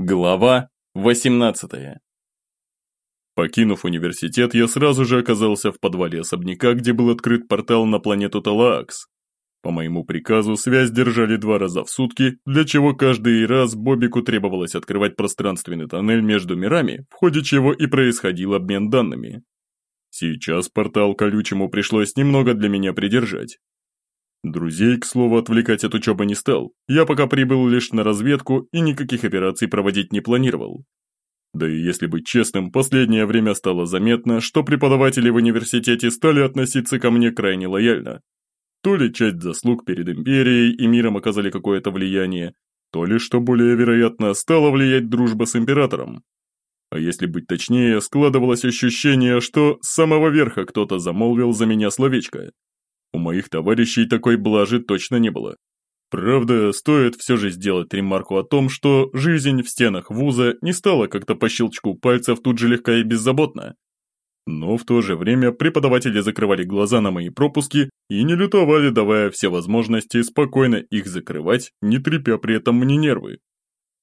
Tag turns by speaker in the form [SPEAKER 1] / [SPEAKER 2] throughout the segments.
[SPEAKER 1] Глава 18 Покинув университет, я сразу же оказался в подвале особняка, где был открыт портал на планету Талаакс. По моему приказу, связь держали два раза в сутки, для чего каждый раз Бобику требовалось открывать пространственный тоннель между мирами, в ходе чего и происходил обмен данными. Сейчас портал колючему пришлось немного для меня придержать, Друзей, к слову, отвлекать от учебы не стал. Я пока прибыл лишь на разведку и никаких операций проводить не планировал. Да и если быть честным, последнее время стало заметно, что преподаватели в университете стали относиться ко мне крайне лояльно. То ли часть заслуг перед империей и миром оказали какое-то влияние, то ли, что более вероятно, стала влиять дружба с императором. А если быть точнее, складывалось ощущение, что с самого верха кто-то замолвил за меня словечко. У моих товарищей такой блажи точно не было. Правда, стоит все же сделать ремарку о том, что жизнь в стенах вуза не стала как-то по щелчку пальцев тут же легка и беззаботна. Но в то же время преподаватели закрывали глаза на мои пропуски и не лютовали, давая все возможности спокойно их закрывать, не трепя при этом мне нервы.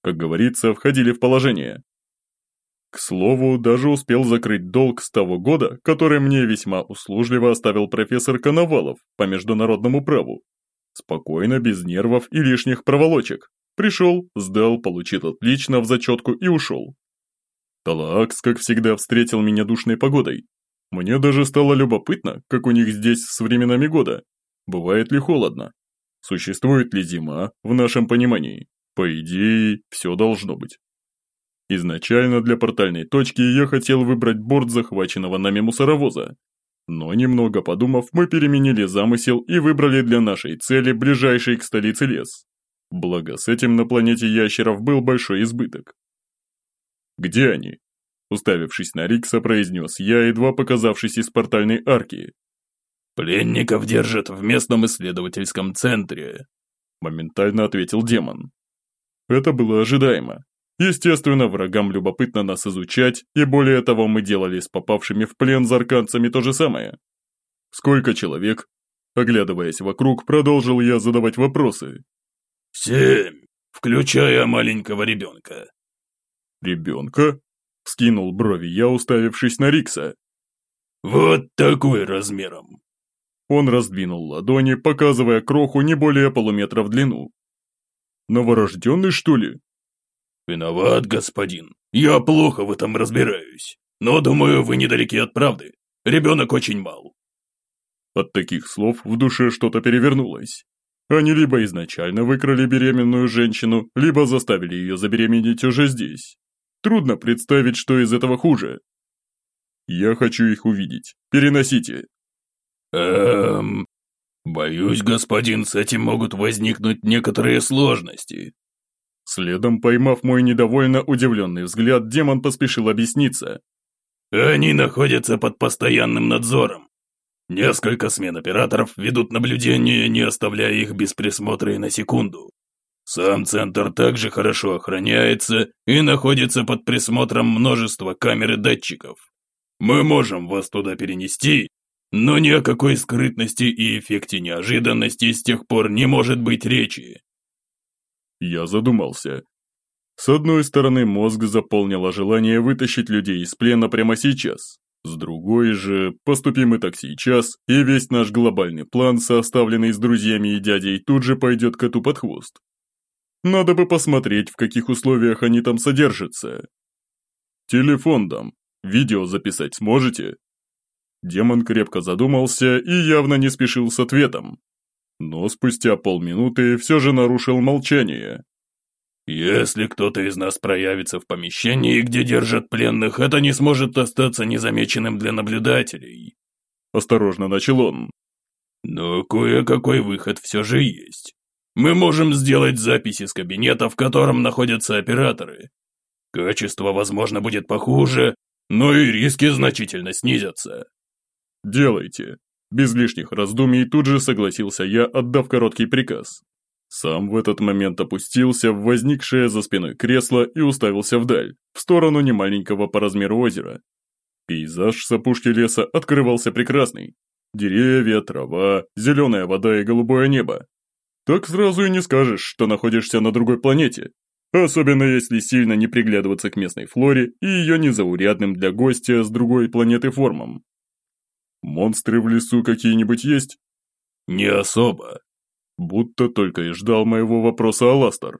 [SPEAKER 1] Как говорится, входили в положение. К слову, даже успел закрыть долг с того года, который мне весьма услужливо оставил профессор Коновалов по международному праву. Спокойно, без нервов и лишних проволочек. Пришел, сдал, получил отлично в зачетку и ушел. Талаакс, как всегда, встретил меня душной погодой. Мне даже стало любопытно, как у них здесь с временами года. Бывает ли холодно? Существует ли зима, в нашем понимании? По идее, все должно быть. Изначально для портальной точки я хотел выбрать борт захваченного нами мусоровоза. Но немного подумав, мы переменили замысел и выбрали для нашей цели ближайший к столице лес. Благо с этим на планете ящеров был большой избыток. «Где они?» Уставившись на Рикса, произнес я, едва показавшись из портальной арки.
[SPEAKER 2] «Пленников держат в местном исследовательском центре», моментально ответил демон.
[SPEAKER 1] Это было ожидаемо. Естественно, врагам любопытно нас изучать, и более того, мы делали с попавшими в плен зарканцами то же самое. Сколько человек? Оглядываясь вокруг, продолжил я задавать вопросы.
[SPEAKER 2] «Семь, включая маленького ребенка».
[SPEAKER 1] «Ребенка?» – скинул брови я, уставившись на Рикса.
[SPEAKER 2] «Вот такой размером».
[SPEAKER 1] Он раздвинул ладони, показывая кроху не более полуметра в длину. «Новорожденный, что ли?»
[SPEAKER 2] «Виноват, господин. Я плохо в этом разбираюсь. Но, думаю, вы недалеки от правды. Ребенок очень мал».
[SPEAKER 1] От таких слов в душе что-то перевернулось. Они либо изначально выкрали беременную женщину, либо заставили ее забеременеть уже здесь. Трудно представить, что из этого хуже. Я хочу их увидеть. Переносите.
[SPEAKER 2] Эм... Боюсь, господин, с этим могут возникнуть некоторые сложности.
[SPEAKER 1] Следом, поймав мой недовольно удивленный взгляд, демон поспешил объясниться.
[SPEAKER 2] «Они находятся под постоянным надзором. Несколько смен операторов ведут наблюдение, не оставляя их без присмотра и на секунду. Сам центр также хорошо охраняется и находится под присмотром множества камер и датчиков. Мы можем вас туда перенести, но ни о какой скрытности и эффекте неожиданности с тех пор не может быть речи.
[SPEAKER 1] Я задумался. С одной стороны, мозг заполнило желание вытащить людей из плена прямо сейчас. С другой же, поступим мы так сейчас, и весь наш глобальный план, составленный с друзьями и дядей, тут же пойдет коту под хвост. Надо бы посмотреть, в каких условиях они там содержатся. Телефон дам. Видео записать сможете? Демон крепко задумался и явно не спешил с ответом но спустя полминуты все же нарушил молчание.
[SPEAKER 2] «Если кто-то из нас проявится в помещении, где держат пленных, это не сможет остаться незамеченным для наблюдателей», –
[SPEAKER 1] осторожно начал он.
[SPEAKER 2] «Но кое-какой выход все же есть. Мы можем сделать запись из кабинета, в котором находятся операторы. Качество, возможно, будет похуже, но и риски значительно снизятся».
[SPEAKER 1] «Делайте», без лишних раздумий тут же согласился я, отдав короткий приказ. Сам в этот момент опустился в возникшее за спиной кресло и уставился вдаль, в сторону немаленького по размеру озера. Пейзаж с опушки леса открывался прекрасный. Деревья, трава, зеленая вода и голубое небо. Так сразу и не скажешь, что находишься на другой планете. особенно если сильно не приглядываться к местной флоре и ее незаурядным для гостя с другой планеты формам. Монстры в лесу какие-нибудь есть?
[SPEAKER 2] Не особо.
[SPEAKER 1] Будто только и ждал моего вопроса Аластер.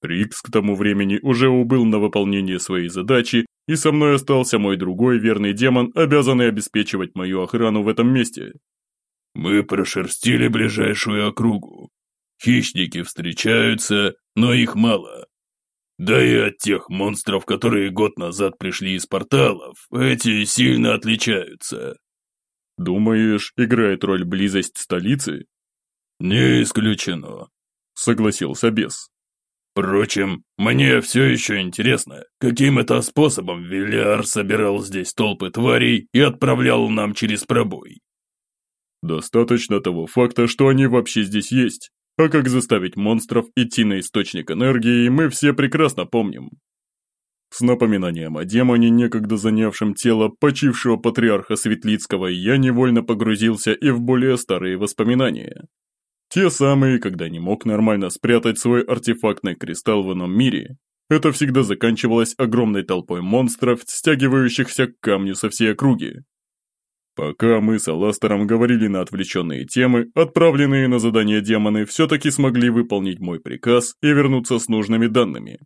[SPEAKER 1] Рикс к тому времени уже убыл на выполнение своей задачи, и со мной остался мой другой верный демон, обязанный обеспечивать мою охрану в этом месте.
[SPEAKER 2] Мы прошерстили ближайшую округу. Хищники встречаются, но их мало. Да и от тех монстров, которые год назад пришли из порталов, эти сильно отличаются.
[SPEAKER 1] Думаешь, играет роль близость столицы?
[SPEAKER 2] Не исключено,
[SPEAKER 1] согласился бес.
[SPEAKER 2] Впрочем, мне все еще интересно, каким это способом Вильяр собирал здесь толпы тварей и отправлял нам через пробой.
[SPEAKER 1] Достаточно того факта, что они вообще здесь есть, а как заставить монстров идти на источник энергии, мы все прекрасно помним. С напоминанием о демоне, некогда занявшем тело почившего патриарха Светлицкого, я невольно погрузился и в более старые воспоминания. Те самые, когда не мог нормально спрятать свой артефактный кристалл в ином мире. Это всегда заканчивалось огромной толпой монстров, стягивающихся к камню со всей округи. Пока мы с Аластером говорили на отвлеченные темы, отправленные на задание демоны все-таки смогли выполнить мой приказ и вернуться с нужными данными.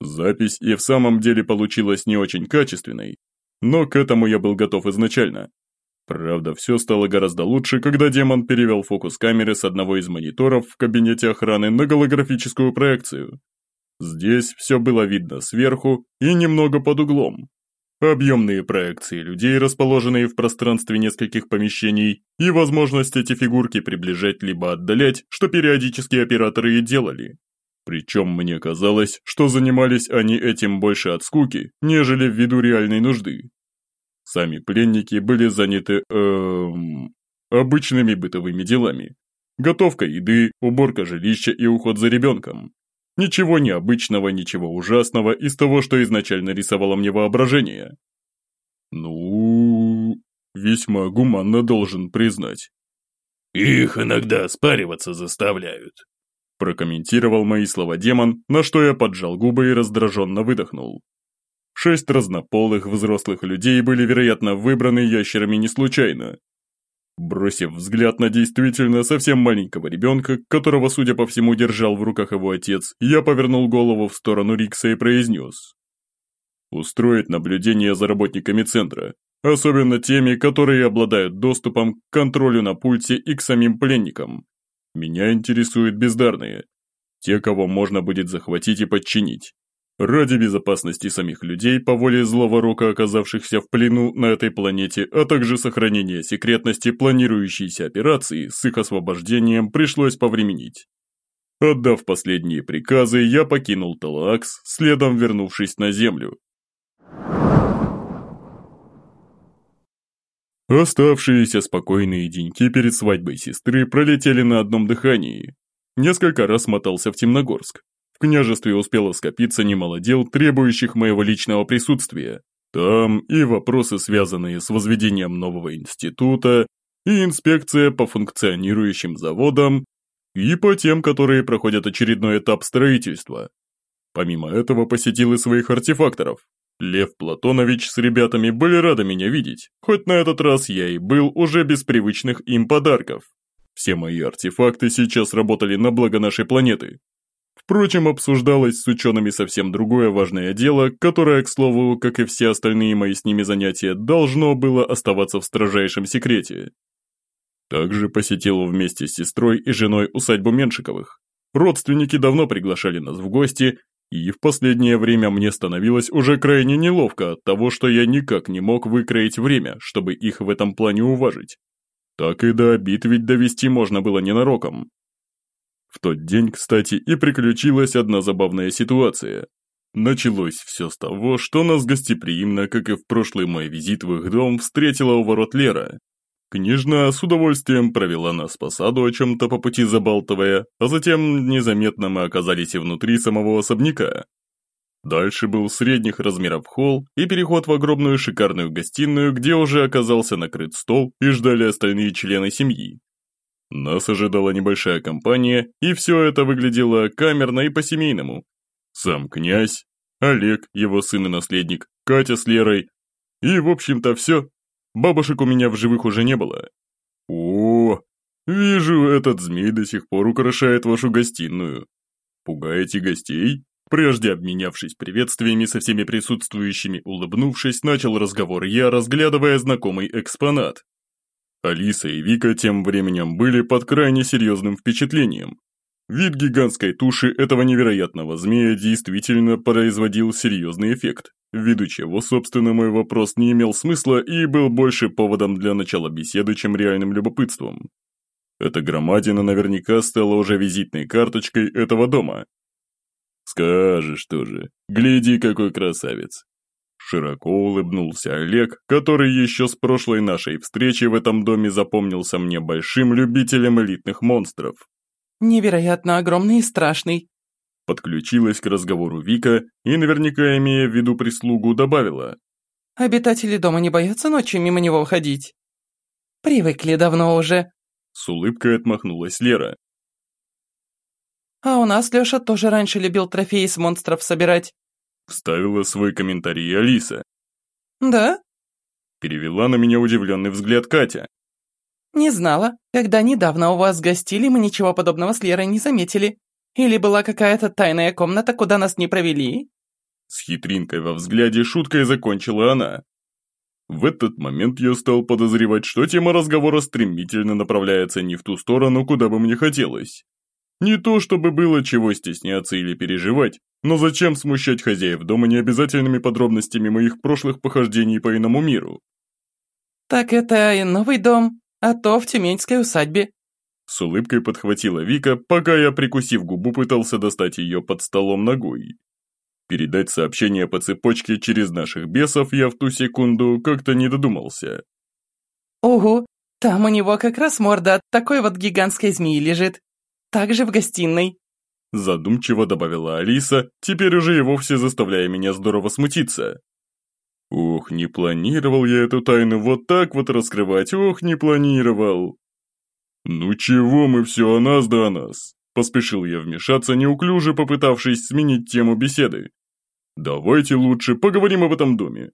[SPEAKER 1] Запись и в самом деле получилась не очень качественной, но к этому я был готов изначально. Правда, все стало гораздо лучше, когда демон перевел фокус камеры с одного из мониторов в кабинете охраны на голографическую проекцию. Здесь все было видно сверху и немного под углом, объемные проекции людей, расположенные в пространстве нескольких помещений, и возможность эти фигурки приближать либо отдалять, что периодически операторы и делали. Причем мне казалось, что занимались они этим больше от скуки, нежели ввиду реальной нужды. Сами пленники были заняты, эм, обычными бытовыми делами. Готовка еды, уборка жилища и уход за ребенком. Ничего необычного, ничего ужасного из того, что изначально рисовало мне воображение. Ну, весьма гуманно должен признать.
[SPEAKER 2] Их иногда спариваться заставляют.
[SPEAKER 1] Прокомментировал мои слова демон, на что я поджал губы и раздраженно выдохнул. Шесть разнополых взрослых людей были, вероятно, выбраны ящерами не случайно, Бросив взгляд на действительно совсем маленького ребенка, которого, судя по всему, держал в руках его отец, я повернул голову в сторону Рикса и произнес. Устроить наблюдение за работниками центра, особенно теми, которые обладают доступом к контролю на пульте и к самим пленникам. Меня интересуют бездарные, те, кого можно будет захватить и подчинить. Ради безопасности самих людей по воле злого рока, оказавшихся в плену на этой планете, а также сохранения секретности планирующейся операции с их освобождением пришлось повременить. Отдав последние приказы, я покинул Талакс, следом вернувшись на Землю. Оставшиеся спокойные деньки перед свадьбой сестры пролетели на одном дыхании. Несколько раз мотался в Темногорск, в княжестве успело скопиться немало дел, требующих моего личного присутствия. Там и вопросы, связанные с возведением нового института, и инспекция по функционирующим заводам, и по тем, которые проходят очередной этап строительства. Помимо этого посетил и своих артефакторов. Лев Платонович с ребятами были рады меня видеть, хоть на этот раз я и был уже без привычных им подарков. Все мои артефакты сейчас работали на благо нашей планеты, Впрочем, обсуждалось с учеными совсем другое важное дело, которое, к слову, как и все остальные мои с ними занятия, должно было оставаться в строжайшем секрете. Также посетил вместе с сестрой и женой усадьбу Меншиковых. Родственники давно приглашали нас в гости, и в последнее время мне становилось уже крайне неловко от того, что я никак не мог выкроить время, чтобы их в этом плане уважить. Так и до обид ведь довести можно было ненароком. В тот день, кстати, и приключилась одна забавная ситуация. Началось все с того, что нас гостеприимно, как и в прошлый мой визит в их дом, встретила у ворот Лера. Княжна с удовольствием провела нас по саду, о чем-то по пути забалтывая, а затем незаметно мы оказались и внутри самого особняка. Дальше был средних размеров холл и переход в огромную шикарную гостиную, где уже оказался накрыт стол и ждали остальные члены семьи. Нас ожидала небольшая компания, и все это выглядело камерно и по-семейному. Сам князь, Олег, его сын и наследник, Катя с Лерой. И, в общем-то, все. Бабушек у меня в живых уже не было. О, вижу, этот змей до сих пор украшает вашу гостиную. Пугаете гостей? Прежде обменявшись приветствиями со всеми присутствующими, улыбнувшись, начал разговор я, разглядывая знакомый экспонат. Алиса и Вика тем временем были под крайне серьезным впечатлением. Вид гигантской туши этого невероятного змея действительно производил серьезный эффект, ввиду чего, собственно, мой вопрос не имел смысла и был больше поводом для начала беседы, чем реальным любопытством. Эта громадина наверняка стала уже визитной карточкой этого дома. Скажешь тоже, гляди, какой красавец. Широко улыбнулся Олег, который еще с прошлой нашей встречи в этом доме запомнился мне большим любителем элитных монстров.
[SPEAKER 3] Невероятно огромный и страшный.
[SPEAKER 1] Подключилась к разговору Вика и, наверняка имея в виду прислугу, добавила.
[SPEAKER 3] Обитатели дома не боятся ночью мимо него ходить. Привыкли давно уже.
[SPEAKER 1] С улыбкой отмахнулась Лера.
[SPEAKER 3] А у нас Лёша тоже раньше любил трофеи с монстров собирать.
[SPEAKER 1] Вставила свой комментарий Алиса.
[SPEAKER 3] Да?
[SPEAKER 1] Перевела на меня удивленный взгляд Катя.
[SPEAKER 3] Не знала. Когда недавно у вас гостили, мы ничего подобного с Лерой не заметили. Или была какая-то тайная комната, куда нас не провели?
[SPEAKER 1] С хитринкой во взгляде шуткой закончила она. В этот момент я стал подозревать, что тема разговора стремительно направляется не в ту сторону, куда бы мне хотелось. Не то, чтобы было чего стесняться или переживать, но зачем смущать хозяев дома необязательными подробностями моих прошлых похождений по иному миру?
[SPEAKER 3] Так это и новый дом, а то в Тюменской усадьбе».
[SPEAKER 1] С улыбкой подхватила Вика, пока я, прикусив губу, пытался достать ее под столом ногой. Передать сообщение по цепочке через наших бесов я в ту секунду как-то не додумался.
[SPEAKER 3] «Ого, там у него как раз морда от такой вот гигантской змеи лежит. Также в гостиной».
[SPEAKER 1] Задумчиво добавила Алиса, теперь уже и вовсе заставляя меня здорово смутиться. Ох, не планировал я эту тайну вот так вот раскрывать, ох, не планировал. Ну чего мы все о нас да о нас? Поспешил я вмешаться, неуклюже попытавшись сменить тему беседы. Давайте лучше поговорим об этом доме.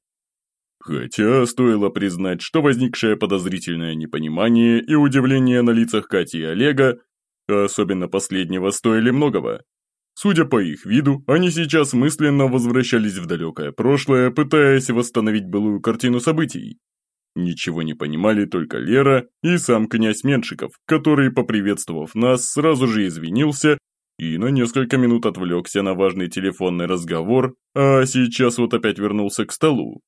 [SPEAKER 1] Хотя стоило признать, что возникшее подозрительное непонимание и удивление на лицах Кати и Олега, а особенно последнего, стоили многого. Судя по их виду, они сейчас мысленно возвращались в далекое прошлое, пытаясь восстановить былую картину событий. Ничего не понимали только Лера и сам князь Меншиков, который, поприветствовав нас, сразу же извинился и на несколько минут отвлекся на важный телефонный разговор, а сейчас вот опять вернулся к столу.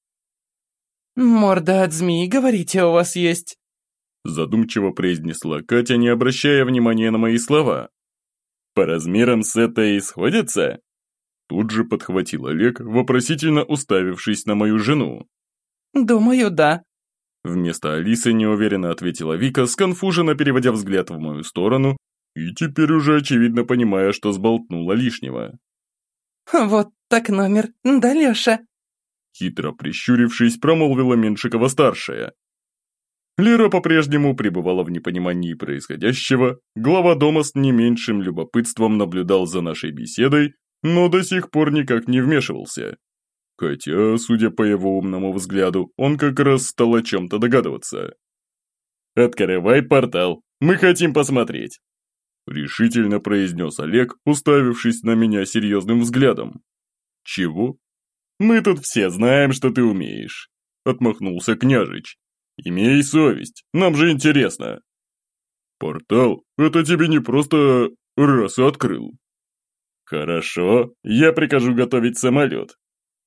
[SPEAKER 3] «Морда от змеи, говорите, у вас есть?»
[SPEAKER 1] Задумчиво произнесла Катя, не обращая внимания на мои слова. По размерам с этой сходятся?» Тут же подхватил Олег, вопросительно уставившись на мою жену.
[SPEAKER 3] «Думаю, да».
[SPEAKER 1] Вместо Алисы неуверенно ответила Вика, сконфуженно переводя взгляд в мою сторону и теперь уже очевидно понимая, что сболтнула лишнего.
[SPEAKER 3] «Вот так номер, да, Леша?»
[SPEAKER 1] Хитро прищурившись, промолвила Меншикова-старшая. Лера по-прежнему пребывала в непонимании происходящего, глава дома с не меньшим любопытством наблюдал за нашей беседой, но до сих пор никак не вмешивался. Хотя, судя по его умному взгляду, он как раз стал о чем-то догадываться. «Открывай портал, мы хотим посмотреть», решительно произнес Олег, уставившись на меня серьезным взглядом. «Чего?» «Мы тут все знаем, что ты умеешь», отмахнулся княжич. Имей совесть, нам же интересно. Портал, это тебе не просто раз открыл. Хорошо, я прикажу готовить самолет.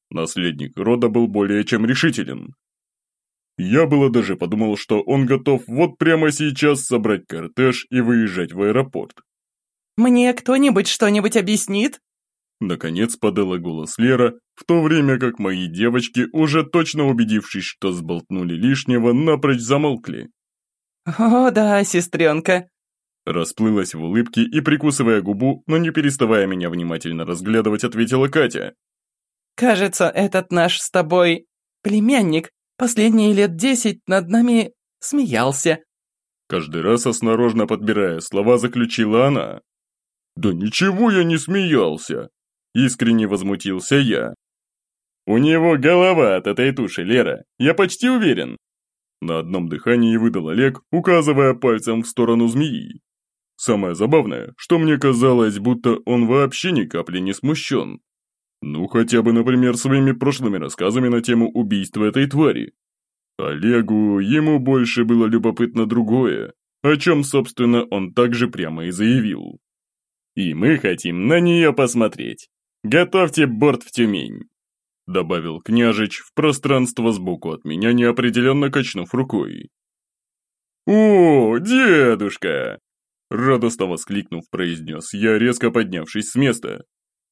[SPEAKER 1] Наследник рода был более чем решителен. Я было даже подумал, что он готов вот прямо сейчас собрать кортеж и выезжать в аэропорт.
[SPEAKER 3] «Мне кто-нибудь что-нибудь объяснит?»
[SPEAKER 1] Наконец подала голос Лера, в то время как мои девочки, уже точно убедившись, что сболтнули лишнего, напрочь замолкли.
[SPEAKER 3] «О, да, сестренка!»
[SPEAKER 1] Расплылась в улыбке и, прикусывая губу, но не переставая меня внимательно разглядывать, ответила Катя.
[SPEAKER 3] «Кажется, этот наш с тобой племянник последние лет десять над нами смеялся».
[SPEAKER 1] Каждый раз осторожно подбирая слова, заключила она. «Да ничего я не смеялся!» искренне возмутился я. «У него голова от этой туши, Лера, я почти уверен!» На одном дыхании выдал Олег, указывая пальцем в сторону змеи. Самое забавное, что мне казалось, будто он вообще ни капли не смущен. Ну, хотя бы, например, своими прошлыми рассказами на тему убийства этой твари. Олегу, ему больше было любопытно другое, о чем, собственно, он также прямо и заявил. «И мы хотим на нее посмотреть. Готовьте борт в Тюмень!» Добавил княжич в пространство сбоку от меня, неопределенно качнув рукой. «О, дедушка!» Радостно воскликнув, произнес я, резко поднявшись с места.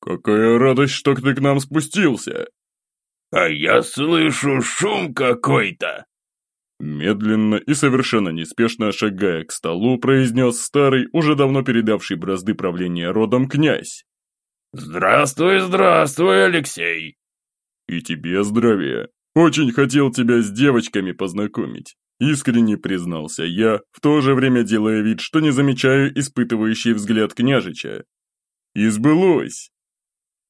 [SPEAKER 1] «Какая радость, что ты к нам спустился!»
[SPEAKER 2] «А я слышу шум какой-то!»
[SPEAKER 1] Медленно и совершенно неспешно шагая к столу, произнес старый, уже давно передавший бразды правления родом князь.
[SPEAKER 2] «Здравствуй, здравствуй, Алексей!»
[SPEAKER 1] «И тебе здравия. Очень хотел тебя с девочками познакомить. Искренне признался я, в то же время делая вид, что не замечаю испытывающий взгляд княжича. И сбылось.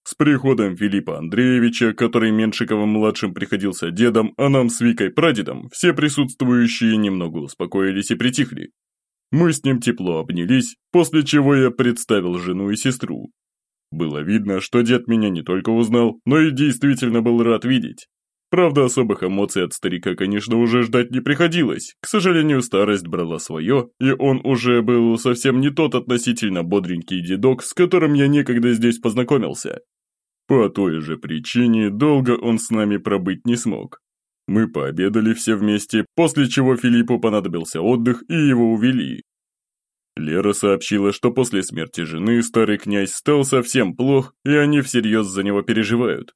[SPEAKER 1] С приходом Филиппа Андреевича, который Меншиковым-младшим приходился дедом, а нам с Викой прадедом, все присутствующие немного успокоились и притихли. Мы с ним тепло обнялись, после чего я представил жену и сестру. Было видно, что дед меня не только узнал, но и действительно был рад видеть. Правда, особых эмоций от старика, конечно, уже ждать не приходилось. К сожалению, старость брала свое, и он уже был совсем не тот относительно бодренький дедок, с которым я некогда здесь познакомился. По той же причине долго он с нами пробыть не смог. Мы пообедали все вместе, после чего Филиппу понадобился отдых и его увели. Лера сообщила, что после смерти жены старый князь стал совсем плох, и они всерьез за него переживают.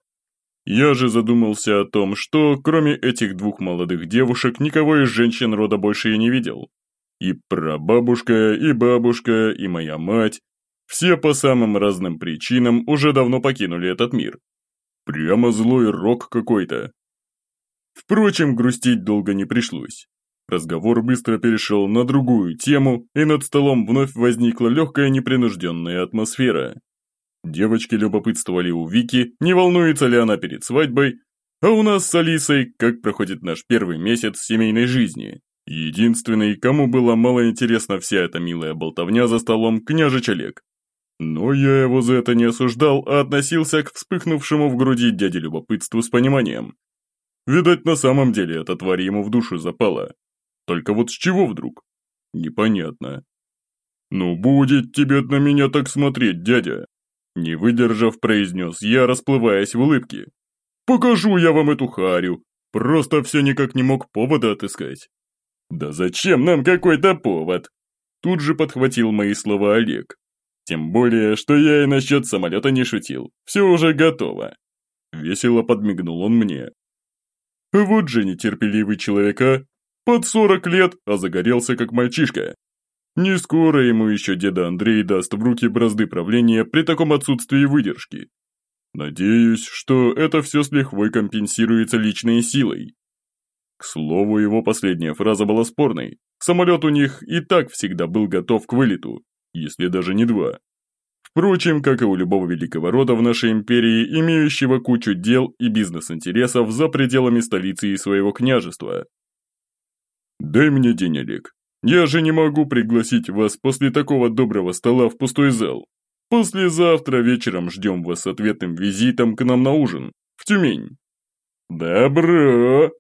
[SPEAKER 1] Я же задумался о том, что кроме этих двух молодых девушек никого из женщин рода больше я не видел. И прабабушка, и бабушка, и моя мать, все по самым разным причинам уже давно покинули этот мир. Прямо злой рок какой-то. Впрочем, грустить долго не пришлось. Разговор быстро перешел на другую тему, и над столом вновь возникла легкая непринужденная атмосфера. Девочки любопытствовали у Вики, не волнуется ли она перед свадьбой, а у нас с Алисой, как проходит наш первый месяц семейной жизни. Единственный, кому было мало интересна вся эта милая болтовня за столом, княжич Олег. Но я его за это не осуждал, а относился к вспыхнувшему в груди дяде любопытству с пониманием. Видать, на самом деле эта тварь ему в душу запала. Только вот с чего вдруг? Непонятно. «Ну будет тебе на меня так смотреть, дядя!» Не выдержав, произнес я, расплываясь в улыбке. «Покажу я вам эту харю! Просто все никак не мог повода отыскать». «Да зачем нам какой-то повод?» Тут же подхватил мои слова Олег. «Тем более, что я и насчет самолета не шутил. Все уже готово». Весело подмигнул он мне. Вот же нетерпеливый человека. Под сорок лет, а загорелся как мальчишка. Не скоро ему еще деда Андрей даст в руки бразды правления при таком отсутствии выдержки. Надеюсь, что это все с лихвой компенсируется личной силой. К слову, его последняя фраза была спорной. Самолет у них и так всегда был готов к вылету, если даже не два. Впрочем, как и у любого великого рода в нашей империи, имеющего кучу дел и бизнес-интересов за пределами столицы и своего княжества. «Дай мне день, Олег», я же не могу пригласить вас после такого доброго стола в пустой зал. Послезавтра вечером ждем вас с ответным визитом к нам на ужин, в Тюмень». «Добро!»